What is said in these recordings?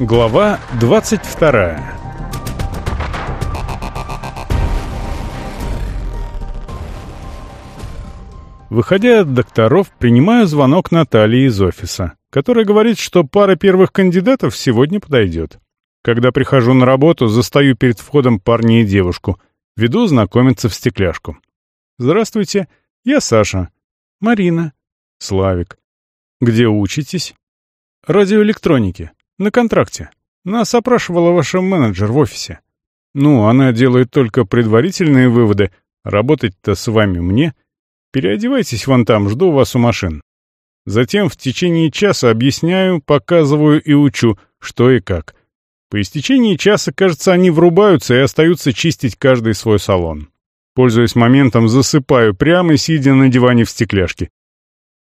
Глава 22 Выходя от докторов, принимаю звонок Натальи из офиса, которая говорит, что пара первых кандидатов сегодня подойдет. Когда прихожу на работу, застаю перед входом парня и девушку. Веду знакомиться в стекляшку. «Здравствуйте, я Саша». «Марина». «Славик». «Где учитесь?» «Радиоэлектроники. На контракте. Нас опрашивала ваша менеджер в офисе. Ну, она делает только предварительные выводы. Работать-то с вами мне. Переодевайтесь вон там, жду вас у машин. Затем в течение часа объясняю, показываю и учу, что и как. По истечении часа, кажется, они врубаются и остаются чистить каждый свой салон. Пользуясь моментом, засыпаю прямо, сидя на диване в стекляшке.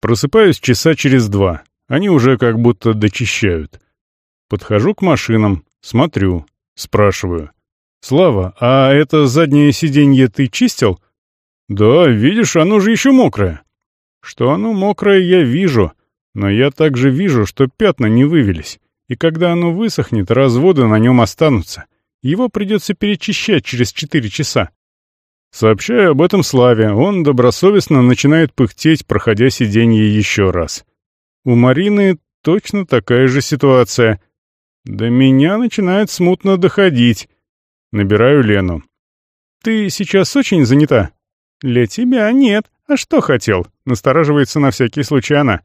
Просыпаюсь часа через два. Они уже как будто дочищают. Подхожу к машинам, смотрю, спрашиваю. «Слава, а это заднее сиденье ты чистил?» «Да, видишь, оно же еще мокрое». «Что оно мокрое, я вижу, но я также вижу, что пятна не вывелись, и когда оно высохнет, разводы на нем останутся. Его придется перечищать через четыре часа». Сообщаю об этом Славе, он добросовестно начинает пыхтеть, проходя сиденье еще раз. У Марины точно такая же ситуация. До меня начинает смутно доходить. Набираю Лену. «Ты сейчас очень занята?» «Для тебя нет. А что хотел?» Настораживается на всякий случай она.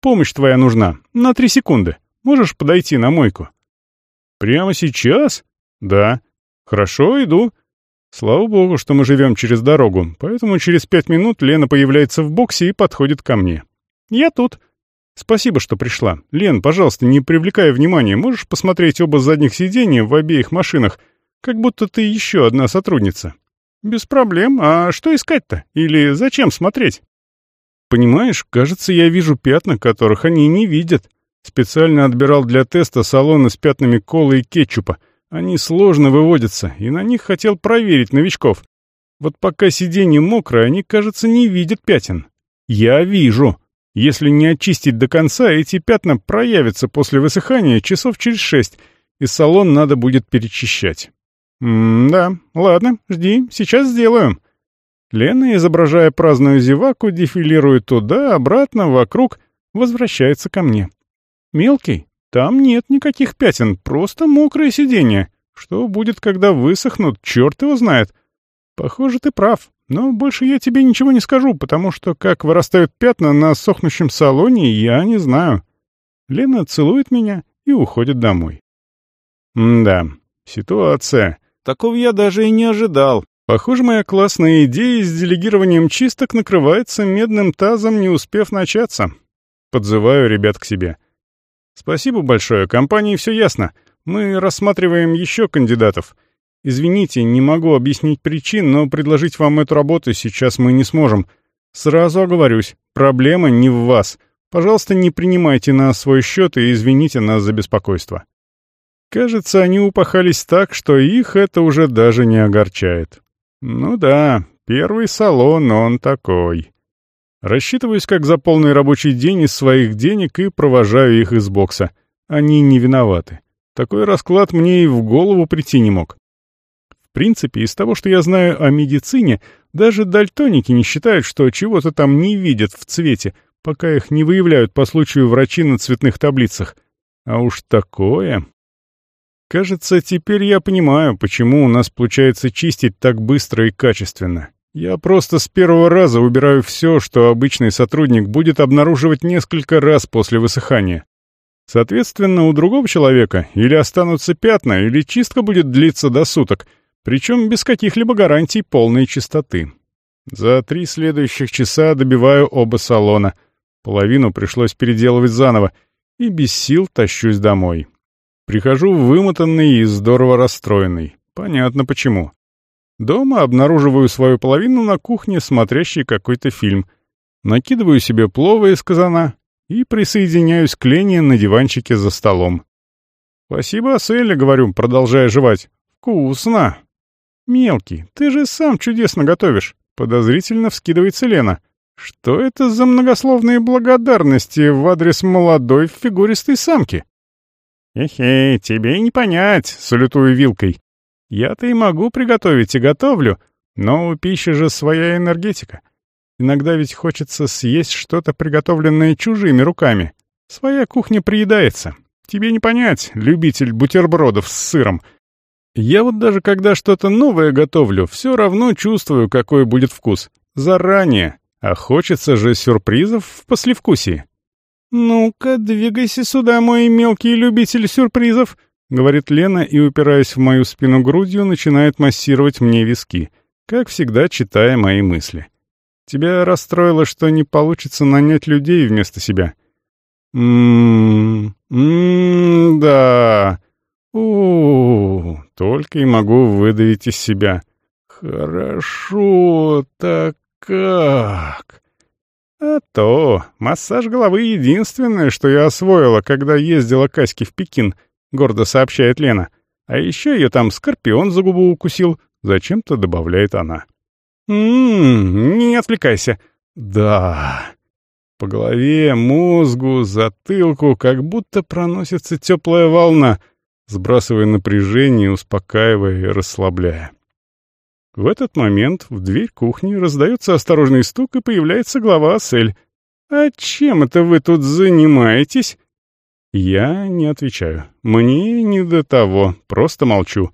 «Помощь твоя нужна. На три секунды. Можешь подойти на мойку?» «Прямо сейчас?» «Да». «Хорошо, иду». Слава богу, что мы живем через дорогу, поэтому через пять минут Лена появляется в боксе и подходит ко мне. «Я тут». «Спасибо, что пришла. Лен, пожалуйста, не привлекая внимания, можешь посмотреть оба задних сиденья в обеих машинах, как будто ты еще одна сотрудница?» «Без проблем. А что искать-то? Или зачем смотреть?» «Понимаешь, кажется, я вижу пятна, которых они не видят. Специально отбирал для теста салоны с пятнами колы и кетчупа. Они сложно выводятся, и на них хотел проверить новичков. Вот пока сиденье мокрое, они, кажется, не видят пятен. Я вижу. Если не очистить до конца, эти пятна проявятся после высыхания часов через шесть, и салон надо будет перечищать. «М-да, ладно, жди, сейчас сделаю». Лена, изображая праздную зеваку, дефилирует туда, обратно, вокруг, возвращается ко мне. «Мелкий, там нет никаких пятен, просто мокрое сиденье. Что будет, когда высохнут, черт его знает. Похоже, ты прав. Но больше я тебе ничего не скажу, потому что как вырастают пятна на сохнущем салоне, я не знаю. Лена целует меня и уходит домой. М да, ситуация. Такого я даже и не ожидал. Похоже, моя классная идея с делегированием чисток накрывается медным тазом, не успев начаться. Подзываю ребят к себе. Спасибо большое, компании все ясно. Мы рассматриваем еще кандидатов. Извините, не могу объяснить причин, но предложить вам эту работу сейчас мы не сможем. Сразу оговорюсь, проблема не в вас. Пожалуйста, не принимайте на свой счет и извините нас за беспокойство. Кажется, они упахались так, что их это уже даже не огорчает. Ну да, первый салон, он такой. Рассчитываюсь как за полный рабочий день из своих денег и провожаю их из бокса. Они не виноваты. Такой расклад мне и в голову прийти не мог принципе, из того, что я знаю о медицине, даже дальтоники не считают, что чего-то там не видят в цвете, пока их не выявляют по случаю врачи на цветных таблицах. А уж такое... Кажется, теперь я понимаю, почему у нас получается чистить так быстро и качественно. Я просто с первого раза убираю все, что обычный сотрудник будет обнаруживать несколько раз после высыхания. Соответственно, у другого человека или останутся пятна, или чистка будет длиться до суток — причем без каких-либо гарантий полной чистоты. За три следующих часа добиваю оба салона. Половину пришлось переделывать заново, и без сил тащусь домой. Прихожу вымотанный и здорово расстроенный. Понятно почему. Дома обнаруживаю свою половину на кухне, смотрящей какой-то фильм. Накидываю себе плова из казана и присоединяюсь к Лене на диванчике за столом. «Спасибо, Аселя», — говорю, продолжая жевать. «Вкусно!» «Мелкий, ты же сам чудесно готовишь», — подозрительно вскидывается Лена. «Что это за многословные благодарности в адрес молодой фигуристой самки?» «Эхе, тебе и не понять», — салютую вилкой. «Я-то и могу приготовить и готовлю, но у пищи же своя энергетика. Иногда ведь хочется съесть что-то, приготовленное чужими руками. Своя кухня приедается. Тебе не понять, любитель бутербродов с сыром. Я вот даже когда что-то новое готовлю, все равно чувствую, какой будет вкус. Заранее. А хочется же сюрпризов в послевкусии. «Ну-ка, двигайся сюда, мой мелкий любитель сюрпризов», — говорит Лена и, упираясь в мою спину грудью, начинает массировать мне виски, как всегда читая мои мысли. «Тебя расстроило, что не получится нанять людей вместо себя?» «Ммм... Да... у, только и могу выдавить из себя. Хорошо, так как...» «А то, массаж головы — единственное, что я освоила, когда ездила к Аське в Пекин», — гордо сообщает Лена. «А еще ее там скорпион за губу укусил», — зачем-то добавляет она. «Ммм, не отвлекайся». «Да...» По голове, мозгу, затылку как будто проносится теплая волна, сбрасывая напряжение, успокаивая и расслабляя. В этот момент в дверь кухни раздается осторожный стук, и появляется глава Асель. «А чем это вы тут занимаетесь?» Я не отвечаю. Мне не до того, просто молчу.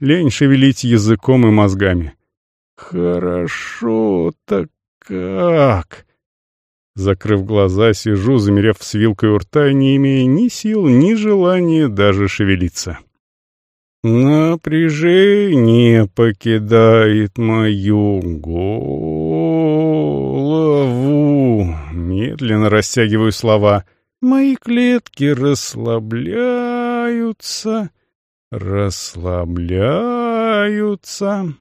Лень шевелить языком и мозгами. «Хорошо, так как?» Закрыв глаза, сижу, замерев с вилкой у рта, не имея ни сил, ни желания даже шевелиться. Напряжение покидает мою голову. Медленно растягиваю слова. Мои клетки расслабляются, расслабляются.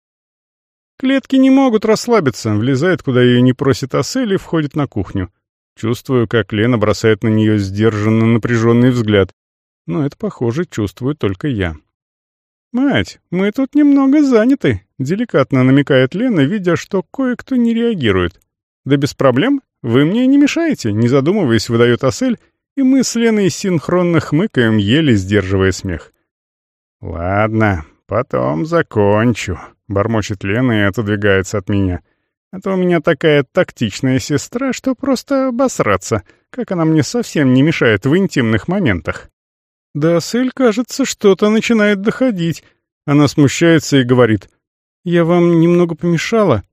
Клетки не могут расслабиться, влезает, куда ее не просит Асель и входит на кухню. Чувствую, как Лена бросает на нее сдержанно напряженный взгляд. Но это, похоже, чувствую только я. «Мать, мы тут немного заняты», — деликатно намекает Лена, видя, что кое-кто не реагирует. «Да без проблем. Вы мне не мешаете», — не задумываясь, выдает Асель, и мы с Леной синхронно хмыкаем, еле сдерживая смех. «Ладно, потом закончу», — бормочет Лена и отодвигается от меня. «А то у меня такая тактичная сестра, что просто обосраться, как она мне совсем не мешает в интимных моментах». Да, Сель, кажется, что-то начинает доходить. Она смущается и говорит. «Я вам немного помешала?»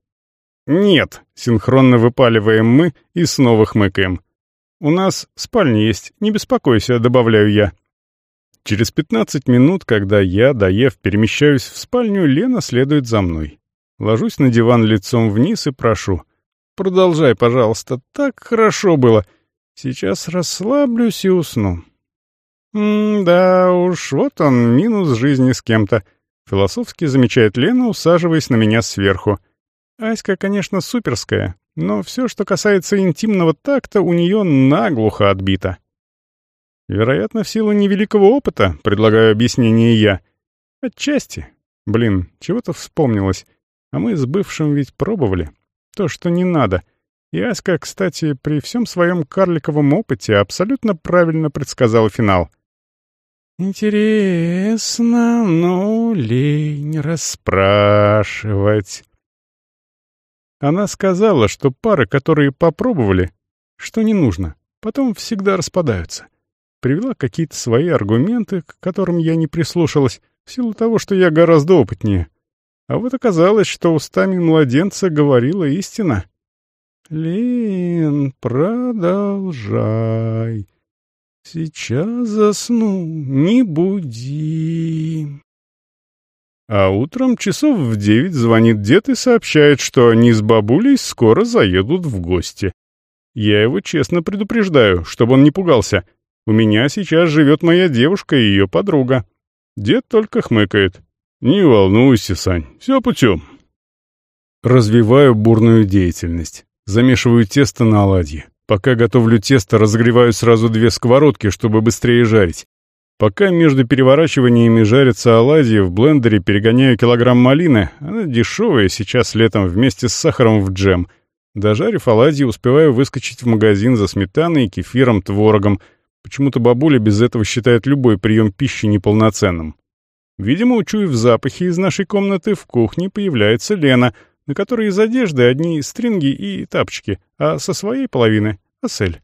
«Нет», — синхронно выпаливаем мы и снова хмыкаем. «У нас спальня есть, не беспокойся», — добавляю я. Через пятнадцать минут, когда я, доев, перемещаюсь в спальню, Лена следует за мной. Ложусь на диван лицом вниз и прошу. «Продолжай, пожалуйста, так хорошо было. Сейчас расслаблюсь и усну». «М-да уж, вот он, минус жизни с кем-то», — философски замечает Лена, усаживаясь на меня сверху. «Аська, конечно, суперская, но все, что касается интимного такта, у нее наглухо отбито». «Вероятно, в силу невеликого опыта», — предлагаю объяснение я. «Отчасти. Блин, чего-то вспомнилось. А мы с бывшим ведь пробовали. То, что не надо». И Аська, кстати, при всем своем карликовом опыте абсолютно правильно предсказала финал — Интересно, ну, лень расспрашивать. Она сказала, что пары, которые попробовали, что не нужно, потом всегда распадаются. Привела какие-то свои аргументы, к которым я не прислушалась, в силу того, что я гораздо опытнее. А вот оказалось, что устами младенца говорила истина. «Лен, продолжай», Сейчас засну, не буди. А утром часов в девять звонит дед и сообщает, что они с бабулей скоро заедут в гости. Я его честно предупреждаю, чтобы он не пугался. У меня сейчас живет моя девушка и ее подруга. Дед только хмыкает. «Не волнуйся, Сань, все путем». Развиваю бурную деятельность. Замешиваю тесто на оладьи. Пока готовлю тесто, разогреваю сразу две сковородки, чтобы быстрее жарить. Пока между переворачиваниями жарятся оладьи, в блендере перегоняю килограмм малины, она дешевая сейчас летом вместе с сахаром в джем. Дожарив оладьи, успеваю выскочить в магазин за сметаной, кефиром, творогом. Почему-то бабуля без этого считает любой прием пищи неполноценным. Видимо, учуяв запахи из нашей комнаты, в кухне появляется Лена, на которой из одежды одни стринги и тапочки, а со своей половины — Асель.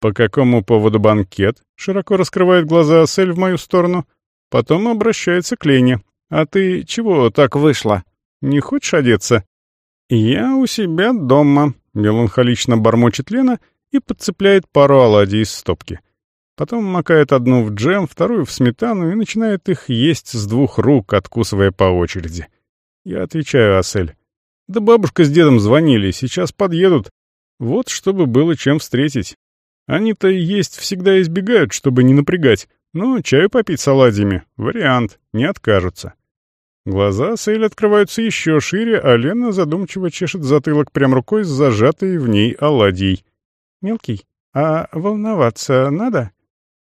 «По какому поводу банкет?» — широко раскрывает глаза Асель в мою сторону. Потом обращается к Лене. «А ты чего так вышла? Не хочешь одеться?» «Я у себя дома», — меланхолично бормочет Лена и подцепляет пару оладий из стопки. Потом макает одну в джем, вторую в сметану и начинает их есть с двух рук, откусывая по очереди. Я отвечаю Асель. «Да бабушка с дедом звонили, сейчас подъедут. Вот чтобы было чем встретить. Они-то есть всегда избегают, чтобы не напрягать, но чаю попить с оладьями — вариант, не откажутся». Глаза Сейль открываются еще шире, а Лена задумчиво чешет затылок прям рукой с зажатой в ней оладьей. «Мелкий, а волноваться надо?»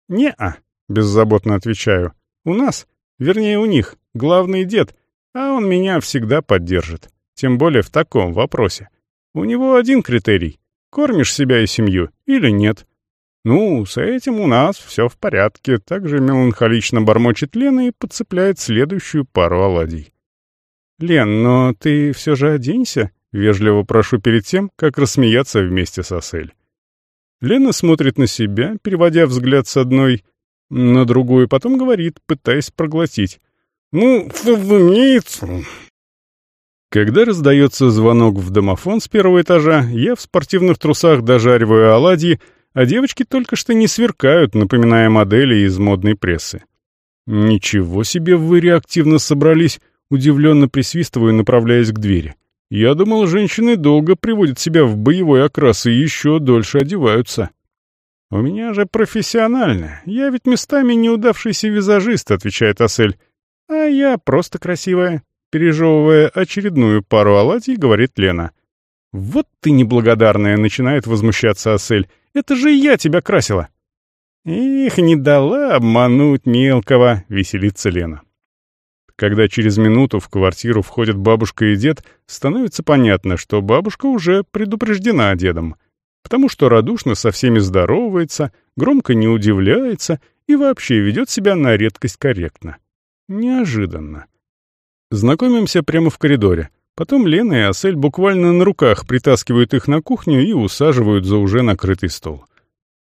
«Не-а», — беззаботно отвечаю. «У нас, вернее у них, главный дед, а он меня всегда поддержит. Тем более в таком вопросе. У него один критерий — кормишь себя и семью или нет?» «Ну, с этим у нас все в порядке», — также меланхолично бормочет Лена и подцепляет следующую пару оладий. «Лен, но ты все же оденься», — вежливо прошу перед тем, как рассмеяться вместе с Асель. Лена смотрит на себя, переводя взгляд с одной на другую, потом говорит, пытаясь проглотить. «Ну, разумеется». Когда раздается звонок в домофон с первого этажа, я в спортивных трусах дожариваю оладьи, а девочки только что не сверкают, напоминая модели из модной прессы. «Ничего себе вы реактивно собрались!» Удивленно присвистываю, направляясь к двери. «Я думал, женщины долго приводят себя в боевой окрас и еще дольше одеваются». «У меня же профессионально. Я ведь местами неудавшийся визажист», — отвечает Асель. «А я просто красивая», — пережевывая очередную пару оладий, говорит Лена. «Вот ты неблагодарная», — начинает возмущаться Асель. Это же я тебя красила!» «Их не дала обмануть мелкого», — веселится Лена. Когда через минуту в квартиру входят бабушка и дед, становится понятно, что бабушка уже предупреждена дедом, потому что радушно со всеми здоровается, громко не удивляется и вообще ведет себя на редкость корректно. Неожиданно. Знакомимся прямо в коридоре. Потом Лена и Асель буквально на руках притаскивают их на кухню и усаживают за уже накрытый стол.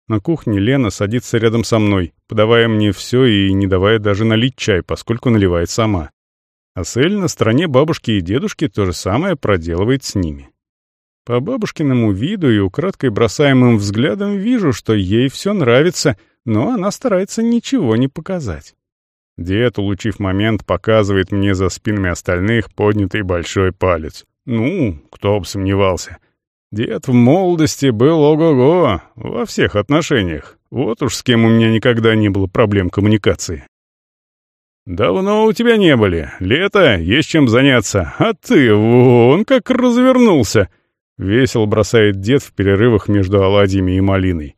На кухне Лена садится рядом со мной, подавая мне все и не давая даже налить чай, поскольку наливает сама. Асель на стороне бабушки и дедушки то же самое проделывает с ними. По бабушкиному виду и украдкой бросаемым взглядом вижу, что ей все нравится, но она старается ничего не показать. Дед, улучив момент, показывает мне за спинами остальных поднятый большой палец. Ну, кто бы сомневался. Дед в молодости был ого-го, во всех отношениях. Вот уж с кем у меня никогда не было проблем коммуникации. «Давно у тебя не были. Лето, есть чем заняться. А ты вон как развернулся!» Весело бросает дед в перерывах между оладьями и малиной.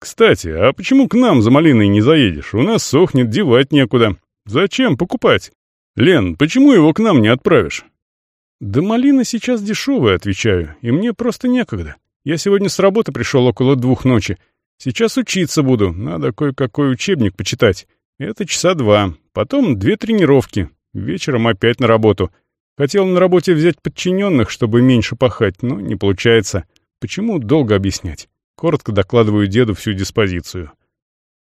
«Кстати, а почему к нам за малиной не заедешь? У нас сохнет, девать некуда. Зачем покупать? Лен, почему его к нам не отправишь?» «Да малина сейчас дешевая», — отвечаю, — «и мне просто некогда. Я сегодня с работы пришел около двух ночи. Сейчас учиться буду, надо кое-какой учебник почитать. Это часа два, потом две тренировки, вечером опять на работу. Хотел на работе взять подчиненных, чтобы меньше пахать, но не получается. Почему долго объяснять?» Коротко докладываю деду всю диспозицию.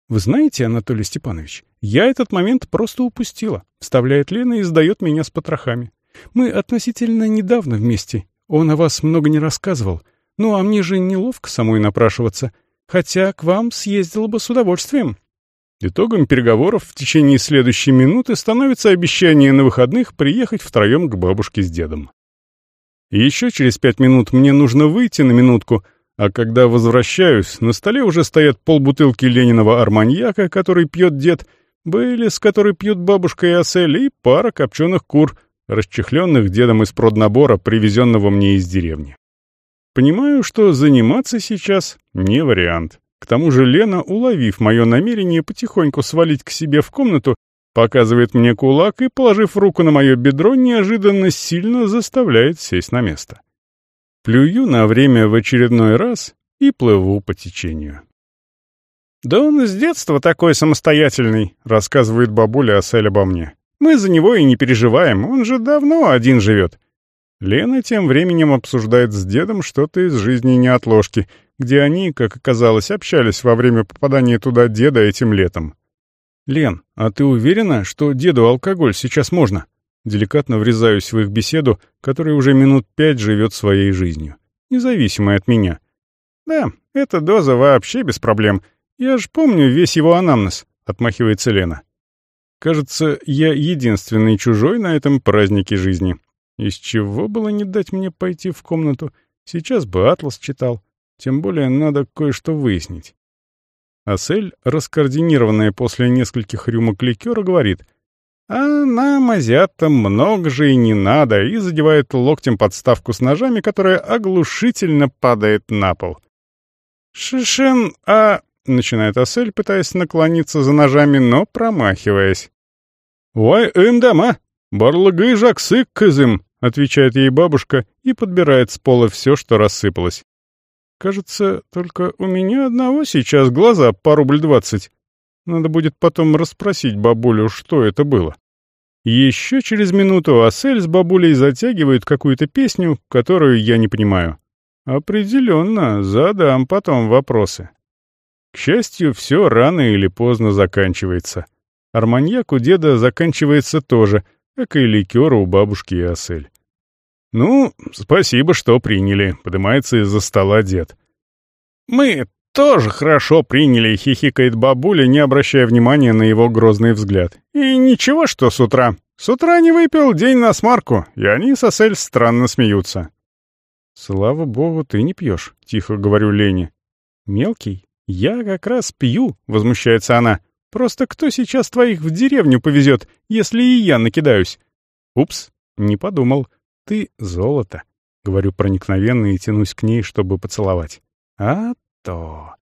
«Вы знаете, Анатолий Степанович, я этот момент просто упустила», — вставляет Лена и сдает меня с потрохами. «Мы относительно недавно вместе. Он о вас много не рассказывал. Ну, а мне же неловко самой напрашиваться. Хотя к вам съездила бы с удовольствием». Итогом переговоров в течение следующей минуты становится обещание на выходных приехать втроем к бабушке с дедом. Еще через пять минут мне нужно выйти на минутку, а когда возвращаюсь, на столе уже стоят полбутылки Лениного арманьяка, который пьет дед, были, с которой пьют бабушка и осель, и пара копченых кур, расчехленных дедом из проднабора, привезенного мне из деревни. Понимаю, что заниматься сейчас не вариант. К тому же Лена, уловив мое намерение потихоньку свалить к себе в комнату, показывает мне кулак и, положив руку на мое бедро, неожиданно сильно заставляет сесть на место. Плюю на время в очередной раз и плыву по течению. «Да он с детства такой самостоятельный», — рассказывает бабуля Асель обо мне. «Мы за него и не переживаем, он же давно один живет». Лена тем временем обсуждает с дедом что-то из жизни неотложки, где они, как оказалось, общались во время попадания туда деда этим летом. «Лен, а ты уверена, что деду алкоголь сейчас можно?» Деликатно врезаюсь в их беседу, которая уже минут пять живет своей жизнью, независимой от меня. «Да, эта доза вообще без проблем. Я ж помню весь его анамнез», — отмахивается Лена. «Кажется, я единственный чужой на этом празднике жизни. Из чего было не дать мне пойти в комнату? Сейчас бы атлас читал. Тем более надо кое-что выяснить». Асель, раскоординированная после нескольких рюмок ликера, говорит, «А нам, азиатам, много же и не надо», и задевает локтем подставку с ножами, которая оглушительно падает на пол. «Шишен, а...» — начинает Асель, пытаясь наклониться за ножами, но промахиваясь. «Вай эм дома, барлагы жаксы кызым», — отвечает ей бабушка и подбирает с пола все, что рассыпалось. Кажется, только у меня одного сейчас глаза по рубль двадцать. Надо будет потом расспросить бабулю, что это было. Еще через минуту Асель с бабулей затягивают какую-то песню, которую я не понимаю. Определенно, задам потом вопросы. К счастью, все рано или поздно заканчивается. Арманьяк у деда заканчивается тоже, как и ликер у бабушки и. «Ну, спасибо, что приняли», — поднимается из-за стола дед. «Мы тоже хорошо приняли», — хихикает бабуля, не обращая внимания на его грозный взгляд. «И ничего, что с утра. С утра не выпил, день на смарку, и они с Асель странно смеются». «Слава богу, ты не пьешь», — тихо говорю Лене. «Мелкий? Я как раз пью», — возмущается она. «Просто кто сейчас твоих в деревню повезет, если и я накидаюсь?» «Упс, не подумал. «Ты золото», — говорю проникновенно и тянусь к ней, чтобы поцеловать. «А то...»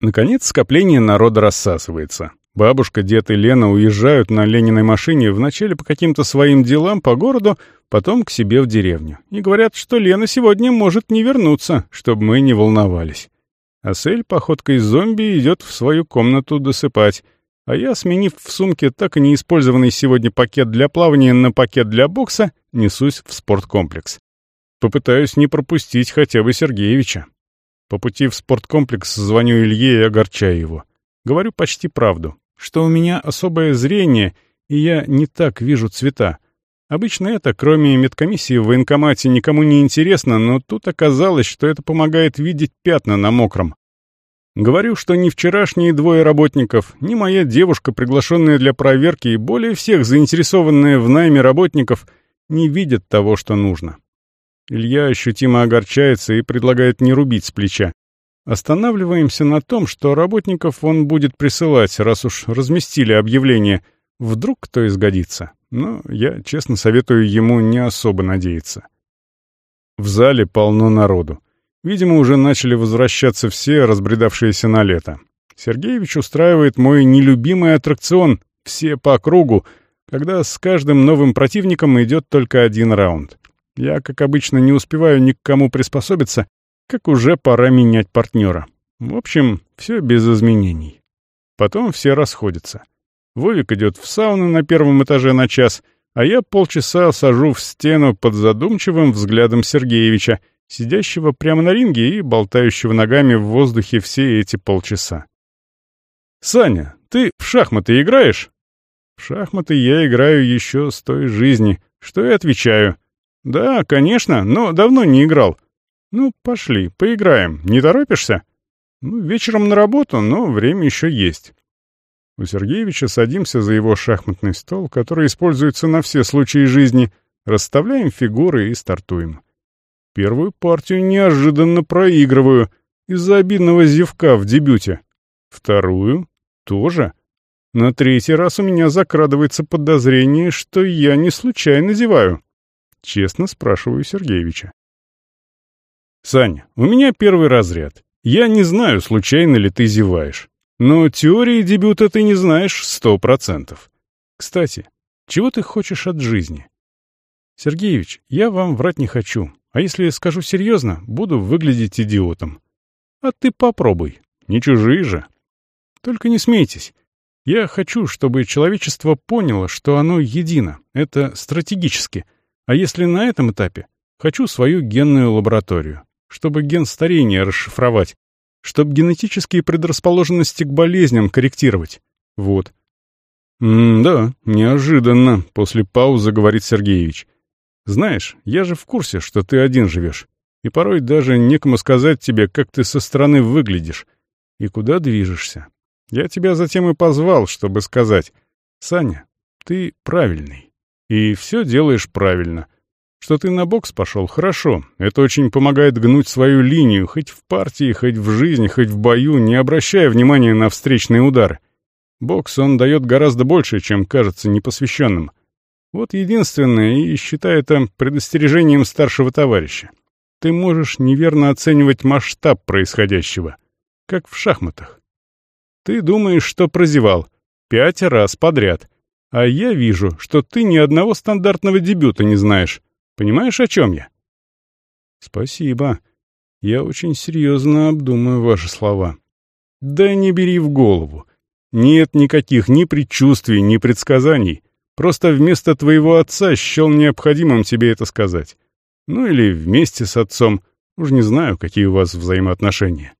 Наконец скопление народа рассасывается. Бабушка, дед и Лена уезжают на Лениной машине вначале по каким-то своим делам по городу, потом к себе в деревню. И говорят, что Лена сегодня может не вернуться, чтобы мы не волновались. Асель походкой зомби идет в свою комнату досыпать, а я, сменив в сумке так и не использованный сегодня пакет для плавания на пакет для бокса, несусь в спорткомплекс. Попытаюсь не пропустить хотя бы Сергеевича. По пути в спорткомплекс звоню Илье и огорчаю его. Говорю почти правду, что у меня особое зрение, и я не так вижу цвета. Обычно это, кроме медкомиссии в военкомате, никому не интересно, но тут оказалось, что это помогает видеть пятна на мокром. Говорю, что ни вчерашние двое работников, ни моя девушка, приглашенная для проверки, и более всех заинтересованная в найме работников, не видят того, что нужно. Илья ощутимо огорчается и предлагает не рубить с плеча. Останавливаемся на том, что работников он будет присылать, раз уж разместили объявление. Вдруг кто изгодится. Но я честно советую ему не особо надеяться. В зале полно народу. Видимо, уже начали возвращаться все, разбредавшиеся на лето. Сергеевич устраивает мой нелюбимый аттракцион «Все по кругу», когда с каждым новым противником идет только один раунд. Я, как обычно, не успеваю ни к кому приспособиться, как уже пора менять партнера. В общем, все без изменений. Потом все расходятся. Вовик идет в сауну на первом этаже на час, а я полчаса сажу в стену под задумчивым взглядом Сергеевича — сидящего прямо на ринге и болтающего ногами в воздухе все эти полчаса. «Саня, ты в шахматы играешь?» «В шахматы я играю еще с той жизни, что и отвечаю. Да, конечно, но давно не играл. Ну, пошли, поиграем, не торопишься?» «Ну, вечером на работу, но время еще есть». У Сергеевича садимся за его шахматный стол, который используется на все случаи жизни, расставляем фигуры и стартуем. Первую партию неожиданно проигрываю из-за обидного зевка в дебюте. Вторую — тоже. На третий раз у меня закрадывается подозрение, что я не случайно зеваю. Честно спрашиваю Сергеевича. «Саня, у меня первый разряд. Я не знаю, случайно ли ты зеваешь. Но теории дебюта ты не знаешь сто процентов. Кстати, чего ты хочешь от жизни?» «Сергеевич, я вам врать не хочу. А если скажу серьезно, буду выглядеть идиотом. А ты попробуй. Не чужие же. Только не смейтесь. Я хочу, чтобы человечество поняло, что оно едино. Это стратегически. А если на этом этапе? Хочу свою генную лабораторию. Чтобы ген старения расшифровать. Чтобы генетические предрасположенности к болезням корректировать. Вот. «М-да, неожиданно», — после паузы говорит Сергеевич. «Знаешь, я же в курсе, что ты один живешь, и порой даже некому сказать тебе, как ты со стороны выглядишь и куда движешься. Я тебя затем и позвал, чтобы сказать, Саня, ты правильный, и все делаешь правильно. Что ты на бокс пошел, хорошо, это очень помогает гнуть свою линию, хоть в партии, хоть в жизни, хоть в бою, не обращая внимания на встречные удары. Бокс он дает гораздо больше, чем кажется непосвященным. Вот единственное, и считаю это предостережением старшего товарища. Ты можешь неверно оценивать масштаб происходящего, как в шахматах. Ты думаешь, что прозевал пять раз подряд, а я вижу, что ты ни одного стандартного дебюта не знаешь. Понимаешь, о чем я? Спасибо. Я очень серьезно обдумаю ваши слова. Да не бери в голову. Нет никаких ни предчувствий, ни предсказаний. Просто вместо твоего отца счел необходимым тебе это сказать. Ну или вместе с отцом. Уж не знаю, какие у вас взаимоотношения.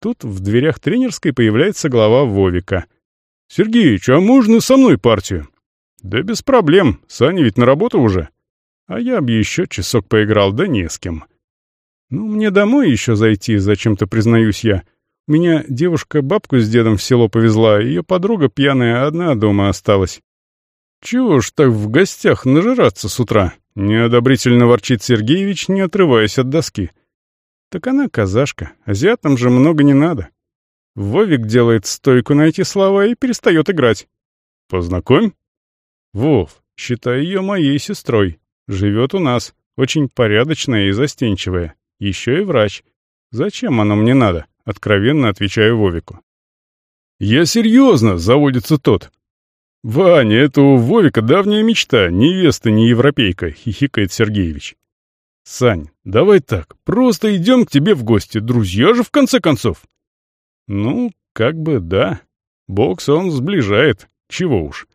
Тут в дверях тренерской появляется глава Вовика. «Сергеич, а можно со мной партию?» «Да без проблем, Саня ведь на работу уже». А я бы еще часок поиграл, да не с кем. «Ну, мне домой еще зайти, зачем-то признаюсь я. Меня девушка бабку с дедом в село повезла, ее подруга пьяная одна дома осталась. Чего ж так в гостях нажираться с утра? Неодобрительно ворчит Сергеевич, не отрываясь от доски. Так она казашка, азиатам же много не надо. Вовик делает стойку на эти слова и перестает играть. Познакомь? Вов, считай ее моей сестрой. Живет у нас, очень порядочная и застенчивая. Еще и врач. Зачем оно мне надо? Откровенно отвечаю Вовику. «Я серьезно!» — заводится тот. «Ваня, это у Вовика давняя мечта, невеста не европейка», — хихикает Сергеевич. «Сань, давай так, просто идем к тебе в гости, друзья же в конце концов». «Ну, как бы да. Бокс он сближает, чего уж».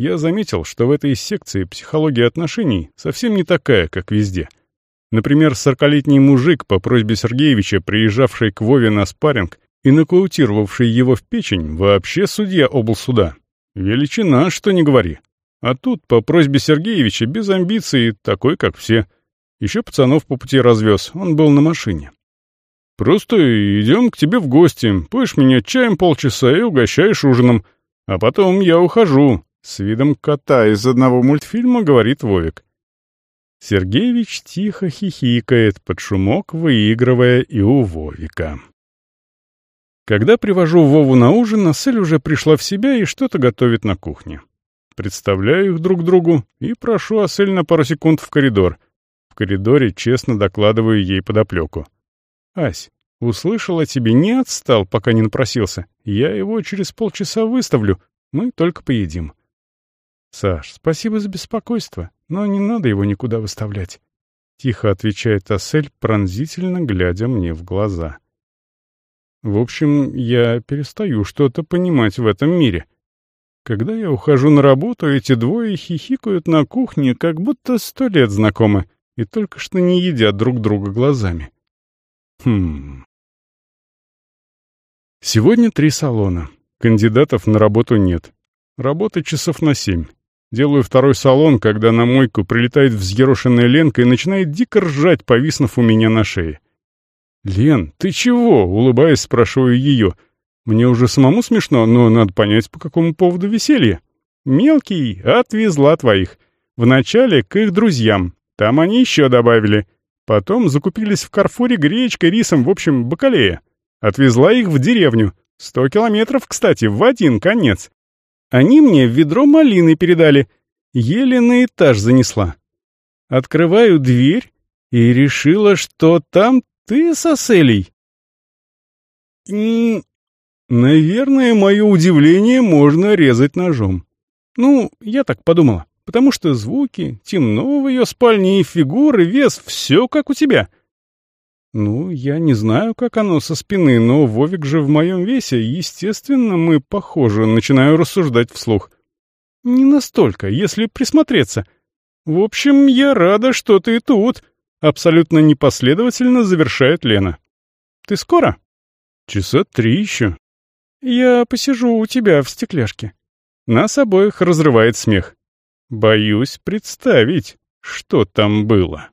Я заметил, что в этой секции психология отношений совсем не такая, как везде — Например, сорокалетний мужик по просьбе Сергеевича, приезжавший к Вове на спарринг и нокаутировавший его в печень, вообще судья облсуда. Величина, что не говори. А тут, по просьбе Сергеевича, без амбиций, такой, как все. Еще пацанов по пути развез, он был на машине. «Просто идем к тебе в гости, поешь меня чаем полчаса и угощаешь ужином, а потом я ухожу», — с видом кота из одного мультфильма говорит Вовик. Сергеевич тихо хихикает под шумок, выигрывая и у Вовика. Когда привожу Вову на ужин, Ассель уже пришла в себя и что-то готовит на кухне. Представляю их друг другу и прошу Ассель на пару секунд в коридор. В коридоре честно докладываю ей подоплеку. «Ась, услышал о тебе, не отстал, пока не напросился. Я его через полчаса выставлю, мы только поедим». «Саш, спасибо за беспокойство но не надо его никуда выставлять. Тихо отвечает Ассель, пронзительно глядя мне в глаза. В общем, я перестаю что-то понимать в этом мире. Когда я ухожу на работу, эти двое хихикают на кухне, как будто сто лет знакомы, и только что не едят друг друга глазами. Хм... Сегодня три салона. Кандидатов на работу нет. Работа часов на семь. Делаю второй салон, когда на мойку прилетает взъерошенная Ленка и начинает дико ржать, повиснув у меня на шее. «Лен, ты чего?» — улыбаясь, спрашиваю ее. «Мне уже самому смешно, но надо понять, по какому поводу веселье». «Мелкий, отвезла твоих. Вначале к их друзьям. Там они еще добавили. Потом закупились в Карфуре гречкой, рисом, в общем, бакалея. Отвезла их в деревню. Сто километров, кстати, в один конец. Они мне ведро малины передали. Еле на этаж занесла. Открываю дверь и решила, что там ты с Оселей. Наверное, мое удивление можно резать ножом. Ну, я так подумала, потому что звуки, темно в ее спальне и фигуры, вес — все как у тебя. Ну, я не знаю, как оно со спины, но Вовик же в моем весе, естественно, мы похожи, начинаю рассуждать вслух. Не настолько, если присмотреться. В общем, я рада, что ты тут. Абсолютно непоследовательно завершает Лена. Ты скоро? Часа три еще. Я посижу у тебя в стекляшке. Нас обоих разрывает смех. Боюсь представить, что там было.